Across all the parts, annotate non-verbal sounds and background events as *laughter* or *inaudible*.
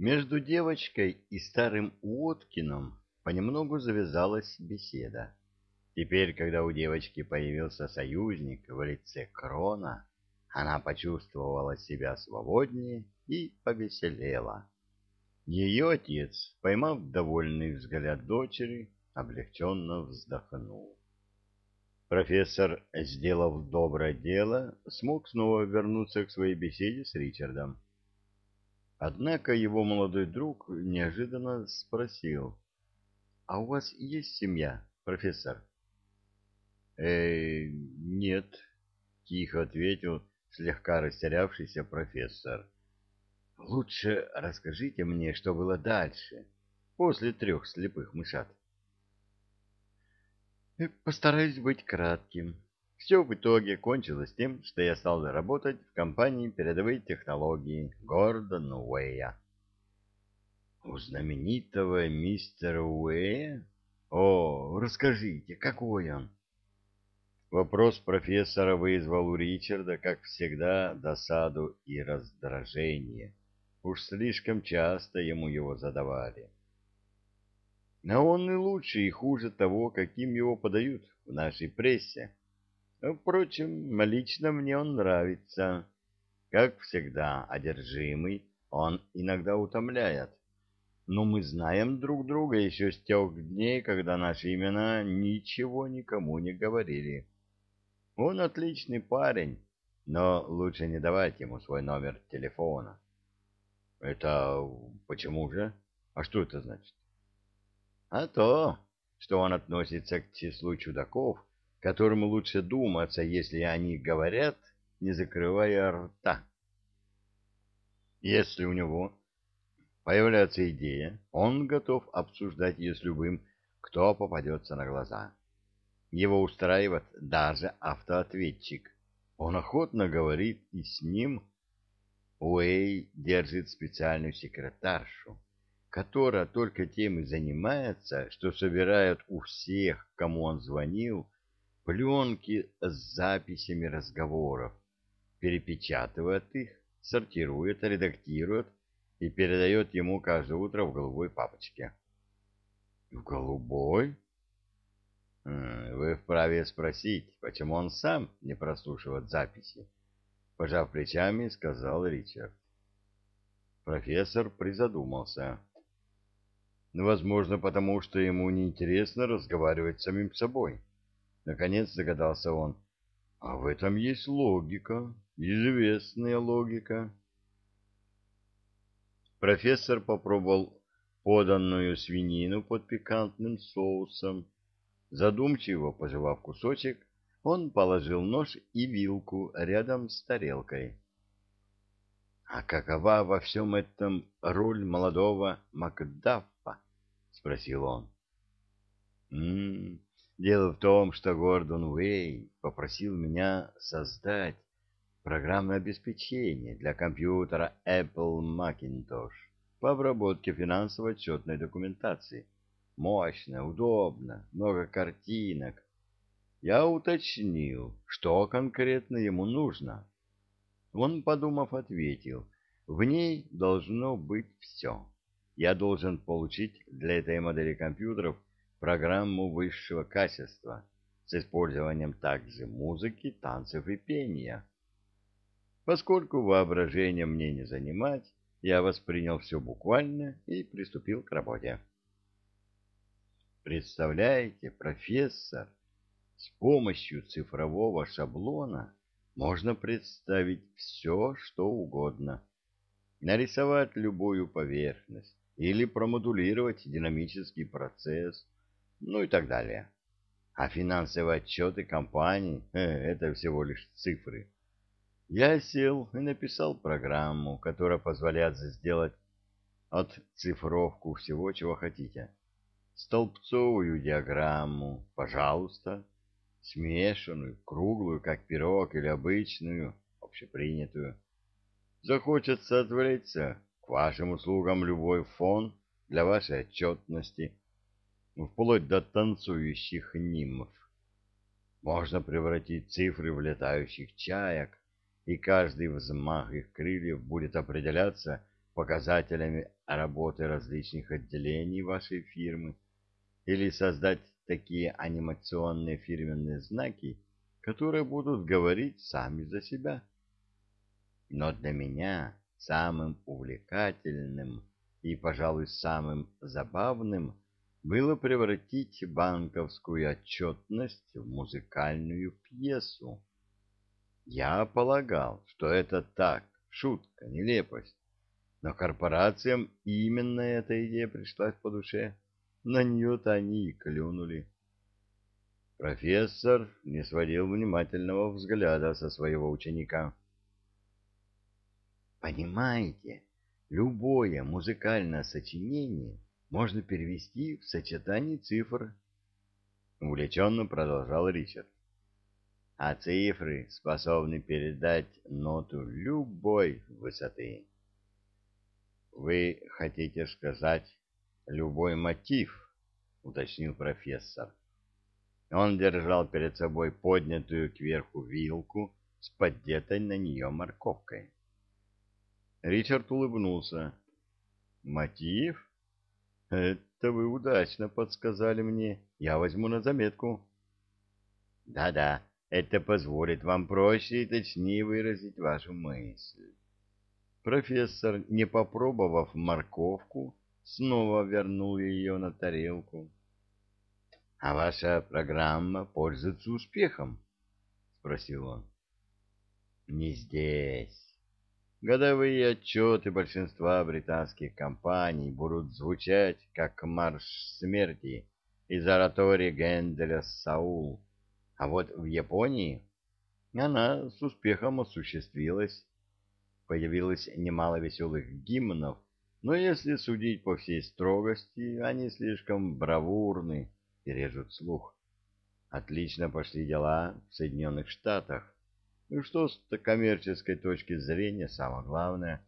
Между девочкой и старым Уоткином понемногу завязалась беседа. Теперь, когда у девочки появился союзник в лице Крона, она почувствовала себя свободнее и повеселела. Ее отец, поймав довольный взгляд дочери, облегченно вздохнул. Профессор, сделав доброе дело, смог снова вернуться к своей беседе с Ричардом. Однако его молодой друг неожиданно спросил, «А у вас есть семья, профессор?» «Э, нет», — тихо ответил слегка растерявшийся профессор. «Лучше расскажите мне, что было дальше, после трех слепых мышат». «Э, «Постараюсь быть кратким. Все в итоге кончилось тем, что я стал работать в компании передовые технологии Гордон Уэя. У знаменитого мистера Уэя? О, расскажите, какой он? Вопрос профессора вызвал у Ричарда, как всегда, досаду и раздражение. Уж слишком часто ему его задавали. Но он и лучше, и хуже того, каким его подают в нашей прессе. Впрочем, лично мне он нравится. Как всегда, одержимый, он иногда утомляет. Но мы знаем друг друга еще с тех дней, когда наши имена ничего никому не говорили. Он отличный парень, но лучше не давать ему свой номер телефона. Это почему же? А что это значит? А то, что он относится к числу чудаков, которым лучше думаться, если они говорят, не закрывая рта. Если у него появляется идея, он готов обсуждать ее с любым, кто попадется на глаза. Его устраивает даже автоответчик. Он охотно говорит и с ним. Уэй держит специальную секретаршу, которая только тем и занимается, что собирает у всех, кому он звонил, пленки с записями разговоров, перепечатывает их, сортирует, редактирует и передает ему каждое утро в голубой папочке. В голубой? Вы вправе спросить, почему он сам не прослушивает записи? Пожав плечами, сказал Ричард. Профессор призадумался. Возможно, потому что ему неинтересно разговаривать с самим собой. Наконец догадался он. А в этом есть логика, известная логика. Профессор попробовал поданную свинину под пикантным соусом. Задумчиво пожевав кусочек, он положил нож и вилку рядом с тарелкой. — А какова во всем этом роль молодого Макдаффа? — спросил он. — М-м, Дело в том, что Гордон Уэй попросил меня создать программное обеспечение для компьютера Apple Macintosh по обработке финансово-отчетной документации. Мощно, удобно, много картинок. Я уточнил, что конкретно ему нужно. Он, подумав, ответил, в ней должно быть все. Я должен получить для этой модели компьютеров программу высшего качества с использованием также музыки, танцев и пения. Поскольку воображение мне не занимать, я воспринял все буквально и приступил к работе. Представляете, профессор, с помощью цифрового шаблона можно представить все, что угодно. Нарисовать любую поверхность или промодулировать динамический процесс – ну и так далее. А финансовые отчеты компаний *laughs* это всего лишь цифры. Я сел и написал программу, которая позволяет сделать отцифровку всего, чего хотите. Столбцовую диаграмму, пожалуйста, смешанную, круглую, как пирог, или обычную, общепринятую. Захочется отвлечься, к вашим услугам любой фон для вашей отчетности — вплоть до танцующих нимф. Можно превратить цифры в летающих чаек, и каждый взмах их крыльев будет определяться показателями работы различных отделений вашей фирмы или создать такие анимационные фирменные знаки, которые будут говорить сами за себя. Но для меня самым увлекательным и, пожалуй, самым забавным было превратить банковскую отчетность в музыкальную пьесу. Я полагал, что это так, шутка, нелепость, но корпорациям именно эта идея пришлась по душе. На нее-то они и клюнули. Профессор не сводил внимательного взгляда со своего ученика. «Понимаете, любое музыкальное сочинение можно перевести в сочетание цифр», — увлеченно продолжал Ричард. «А цифры способны передать ноту любой высоты». «Вы хотите сказать любой мотив?» — уточнил профессор. Он держал перед собой поднятую кверху вилку с поддетой на нее морковкой. Ричард улыбнулся. «Мотив? Это вы удачно подсказали мне. Я возьму на заметку». «Да-да, это позволит вам проще и точнее выразить вашу мысль». Профессор, не попробовав морковку, снова вернул ее на тарелку. — А ваша программа пользуется успехом? — спросил он. — Не здесь. Годовые отчеты большинства британских компаний будут звучать как марш смерти из оратории Генделя «Саул». А вот в Японии она с успехом осуществилась. Появилось немало веселых гимнов, но если судить по всей строгости, они слишком бравурны и режут слух. Отлично пошли дела в Соединенных Штатах. Ну что с коммерческой точки зрения самое главное.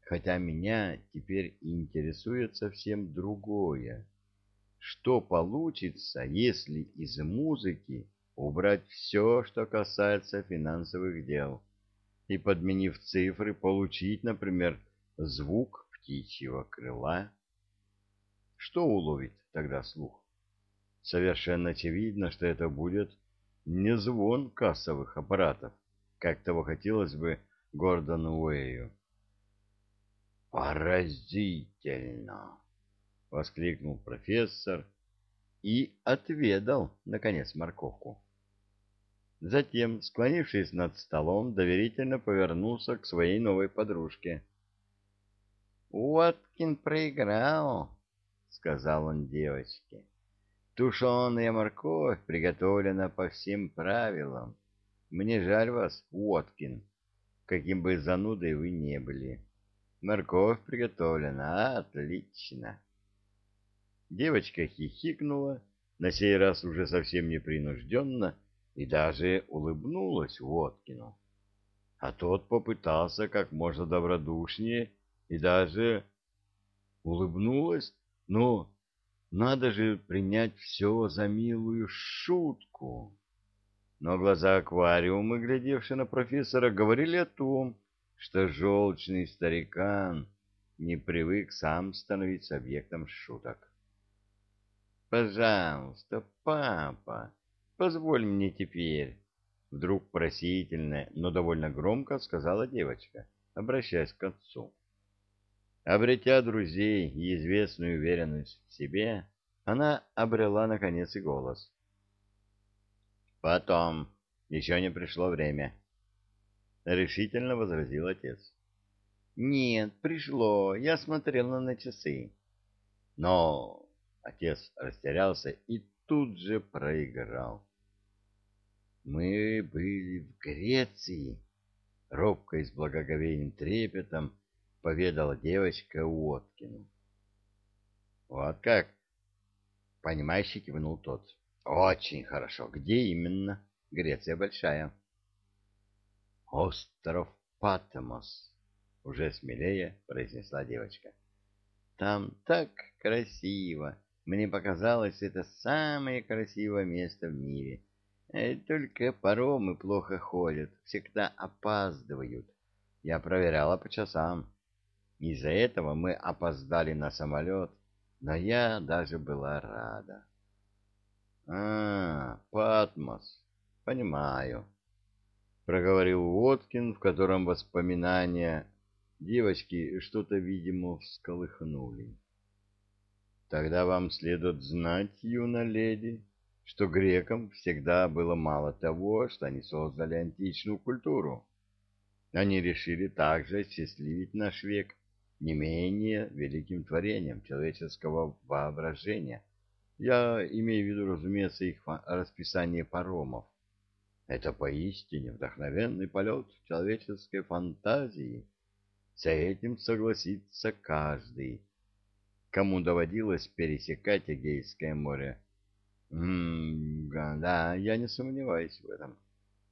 Хотя меня теперь интересует совсем другое. Что получится, если из музыки убрать все, что касается финансовых дел, и, подменив цифры, получить, например, звук птичьего крыла? Что уловит тогда слух? совершенно очевидно, что это будет не звон кассовых аппаратов, как того хотелось бы Гордону Уэю. «Поразительно!» — воскликнул профессор и отведал, наконец, морковку. Затем, склонившись над столом, доверительно повернулся к своей новой подружке. «Уоткин проиграл», — сказал он девочке. Тушеная морковь приготовлена по всем правилам. Мне жаль вас, Уоткин, каким бы занудой вы не были. Морковь приготовлена отлично. Девочка хихикнула, на сей раз уже совсем непринужденно, и даже улыбнулась Уоткину. А тот попытался как можно добродушнее и даже улыбнулась, но надо же принять все за милую шутку. Но глаза аквариума, глядевшие на профессора, говорили о том, что желчный старикан не привык сам становиться объектом шуток. «Пожалуйста, папа, позволь мне теперь», — вдруг просительно, но довольно громко сказала девочка, обращаясь к отцу. Обретя друзей и известную уверенность в себе, она обрела, наконец, и голос. «Потом. Еще не пришло время», — решительно возразил отец. «Нет, пришло. Я смотрела на часы». «Но...» — отец растерялся и тут же проиграл. «Мы были в Греции», — робко и с благоговейным трепетом поведала девочка Уоткину. Вот как? Понимающий кивнул тот. Очень хорошо. Где именно? Греция большая. Остров Патмос, уже смелее произнесла девочка. Там так красиво. Мне показалось, это самое красивое место в мире. Э, только паромы плохо ходят, всегда опаздывают. Я проверяла по часам. Из-за этого мы опоздали на самолет, но я даже была рада. А, Патмос, понимаю, проговорил Уоткин, в котором воспоминания девочки что-то, видимо, всколыхнули. Тогда вам следует знать, юна леди, что грекам всегда было мало того, что они создали античную культуру. Они решили также осчастливить наш век не менее великим творением человеческого воображения. Я имею в виду, разумеется, их расписание паромов. Это поистине вдохновенный полет человеческой фантазии. С этим согласится каждый, кому доводилось пересекать Эгейское море. М -м, да, я не сомневаюсь в этом.